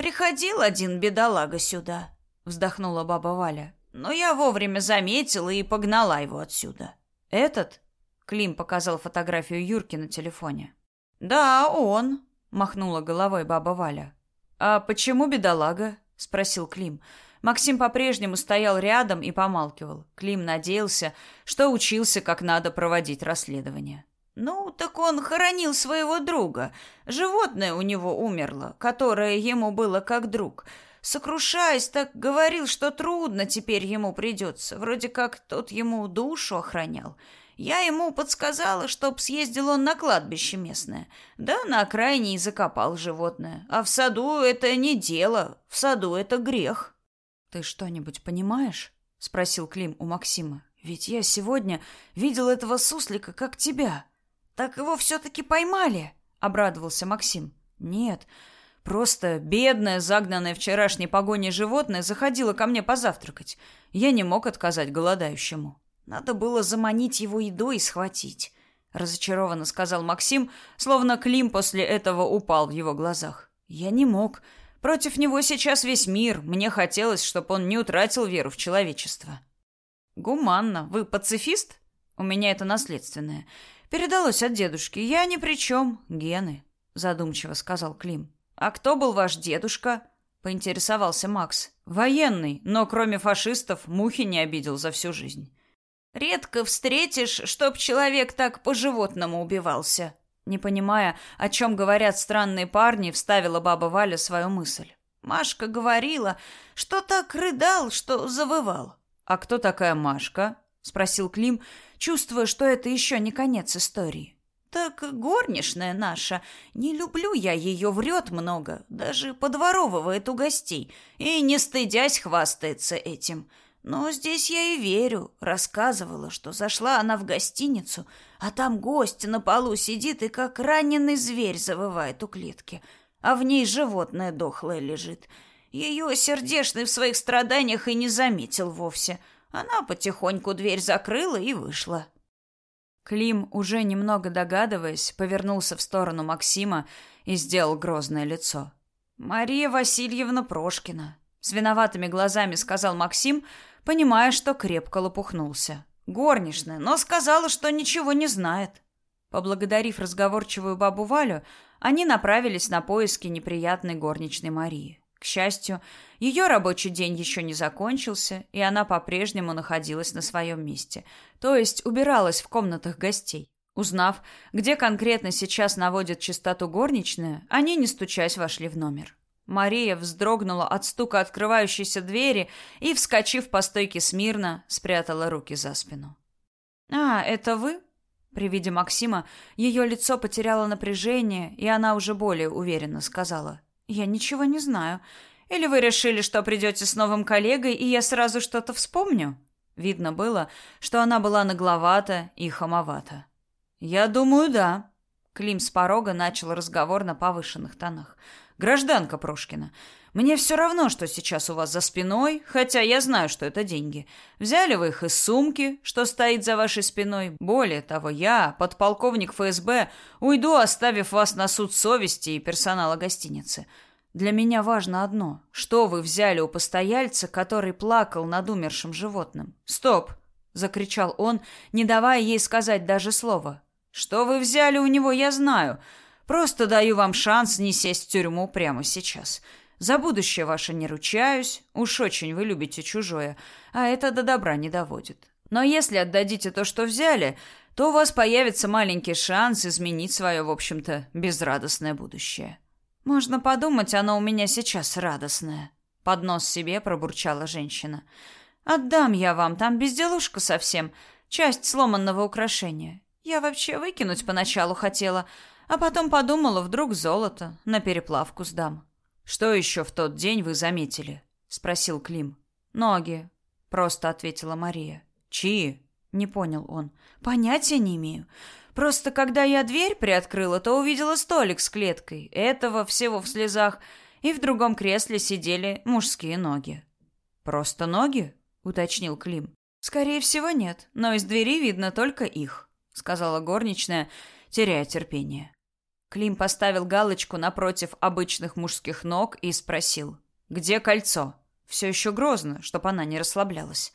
Приходил один бедолага сюда, вздохнула баба Валя. Но я вовремя заметила и погнала его отсюда. Этот? Клим показал фотографию Юрки на телефоне. Да, он, махнула головой баба Валя. А почему бедолага? спросил Клим. Максим по-прежнему стоял рядом и помалкивал. Клим надеялся, что учился, как надо проводить расследование. Ну, так он хоронил своего друга. Животное у него умерло, которое ему было как друг. Сокрушаясь, так говорил, что трудно теперь ему придется. Вроде как тот ему душу охранял. Я ему подсказала, чтоб съездил он на кладбище местное. Да на окраине и закопал животное. А в саду это не дело, в саду это грех. «Ты что-нибудь понимаешь?» — спросил Клим у Максима. «Ведь я сегодня видел этого суслика, как тебя». «Так его все-таки поймали?» — обрадовался Максим. «Нет, просто бедное, загнанное вчерашней погоней животное заходило ко мне позавтракать. Я не мог отказать голодающему». «Надо было заманить его едой и схватить», — разочарованно сказал Максим, словно Клим после этого упал в его глазах. «Я не мог. Против него сейчас весь мир. Мне хотелось, чтобы он не утратил веру в человечество». «Гуманно. Вы пацифист?» «У меня это наследственное. Передалось от дедушки. Я ни при чем. Гены, задумчиво сказал Клим. А кто был ваш дедушка? Поинтересовался Макс. Военный, но кроме фашистов мухи не обидел за всю жизнь. Редко встретишь, чтоб человек так по-животному убивался. Не понимая, о чем говорят странные парни, вставила баба Валя свою мысль. Машка говорила, что так рыдал, что завывал. А кто такая Машка? Спросил Клим, чувствуя, что это еще не конец истории. Так горничная наша, не люблю я ее, врет много, даже подворовывает у гостей и не стыдясь хвастается этим. Но здесь я и верю. Рассказывала, что зашла она в гостиницу, а там гость на полу сидит и как раненый зверь завывает у клетки, а в ней животное дохлое лежит. Ее сердечный в своих страданиях и не заметил вовсе — она потихоньку дверь закрыла и вышла. Клим, уже немного догадываясь, повернулся в сторону Максима и сделал грозное лицо. «Мария Васильевна Прошкина», — с виноватыми глазами сказал Максим, понимая, что крепко лопухнулся. «Горничная, но сказала, что ничего не знает». Поблагодарив разговорчивую бабу Валю, они направились на поиски неприятной горничной Марии. К счастью, ее рабочий день еще не закончился, и она по-прежнему находилась на своем месте, то есть убиралась в комнатах гостей. Узнав, где конкретно сейчас наводит чистоту горничная, они, не стучась, вошли в номер. Мария вздрогнула от стука открывающейся двери и, вскочив по стойке смирно, спрятала руки за спину. «А, это вы?» При виде Максима ее лицо потеряло напряжение, и она уже более уверенно сказала. Я ничего не знаю. Или вы решили, что придете с новым коллегой, и я сразу что-то вспомню? Видно было, что она была нагловата и хамовата. Я думаю, да. Клим с порога начал разговор на повышенных тонах. Гражданка Прошкина, мне все равно, что сейчас у вас за спиной, хотя я знаю, что это деньги. Взяли вы их из сумки, что стоит за вашей спиной. Более того, я, подполковник ФСБ, уйду, оставив вас на суд совести и персонала гостиницы. Для меня важно одно: что вы взяли у постояльца, который плакал над умершим животным? Стоп, закричал он, не давая ей сказать даже слова. Что вы взяли у него, я знаю. Просто даю вам шанс не сесть в тюрьму прямо сейчас. За будущее ваше не ручаюсь, уж очень вы любите чужое, а это до добра не доводит. Но если отдадите то, что взяли, то у вас появится маленький шанс изменить свое, в общем-то, безрадостное будущее. Можно подумать, оно у меня сейчас радостное. Под нос себе пробурчала женщина. Отдам я вам, там безделушка совсем, часть сломанного украшения. Я вообще выкинуть поначалу хотела, а потом подумала, вдруг золото на переплавку сдам. Что еще в тот день вы заметили? спросил Клим. Ноги, просто ответила Мария. Чьи? Не понял он. Понятия не имею. Просто когда я дверь приоткрыла, то увидела столик с клеткой. Этого всего в слезах, и в другом кресле сидели мужские ноги. Просто ноги? уточнил Клим. Скорее всего, нет, но из двери видно только их, сказала горничная, теряя терпение. Клим поставил галочку напротив обычных мужских ног и спросил. «Где кольцо?» Все еще грозно, чтоб она не расслаблялась.